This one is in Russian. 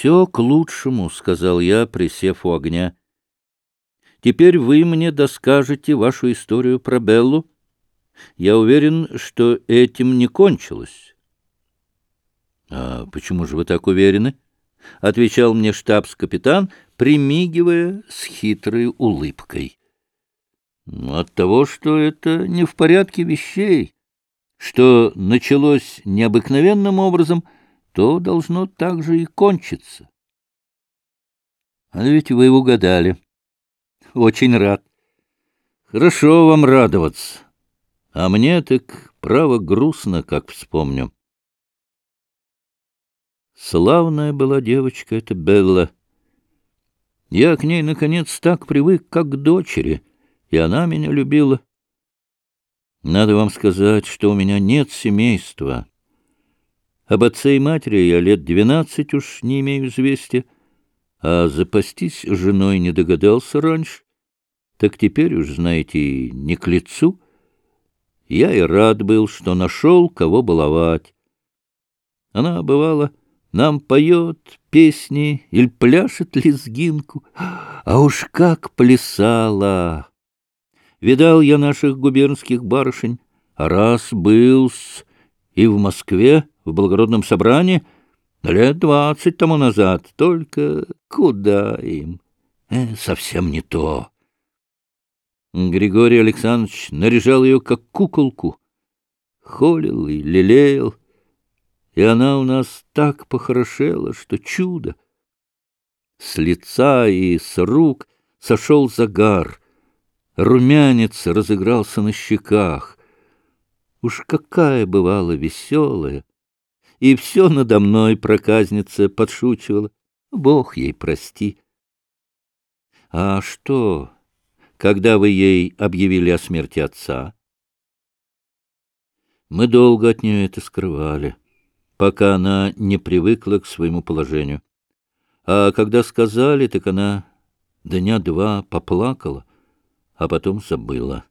«Все к лучшему», — сказал я, присев у огня. «Теперь вы мне доскажете вашу историю про Беллу. Я уверен, что этим не кончилось». «А почему же вы так уверены?» — отвечал мне штабс-капитан, примигивая с хитрой улыбкой. «От того, что это не в порядке вещей, что началось необыкновенным образом, то должно так же и кончиться». «А ведь вы угадали. Очень рад. Хорошо вам радоваться. А мне так право грустно, как вспомню». Славная была девочка эта Белла. Я к ней, наконец, так привык, как к дочери, и она меня любила. Надо вам сказать, что у меня нет семейства. Об отце и матери я лет двенадцать уж не имею известия, а запастись женой не догадался раньше. Так теперь уж, знаете, не к лицу. Я и рад был, что нашел, кого баловать. Она, бывала, нам поет песни или пляшет лезгинку, а уж как плясала! Видал я наших губернских барышень, а раз был с и в Москве, в благородном собрании, лет двадцать тому назад, только куда им? Э, совсем не то. Григорий Александрович наряжал ее как куколку, холил и лелеял, и она у нас так похорошела, что чудо. С лица и с рук сошел загар, румянец разыгрался на щеках. Уж какая бывала веселая! И все надо мной проказница подшучивала. Бог ей прости. А что, когда вы ей объявили о смерти отца? Мы долго от нее это скрывали пока она не привыкла к своему положению. А когда сказали, так она дня два поплакала, а потом забыла.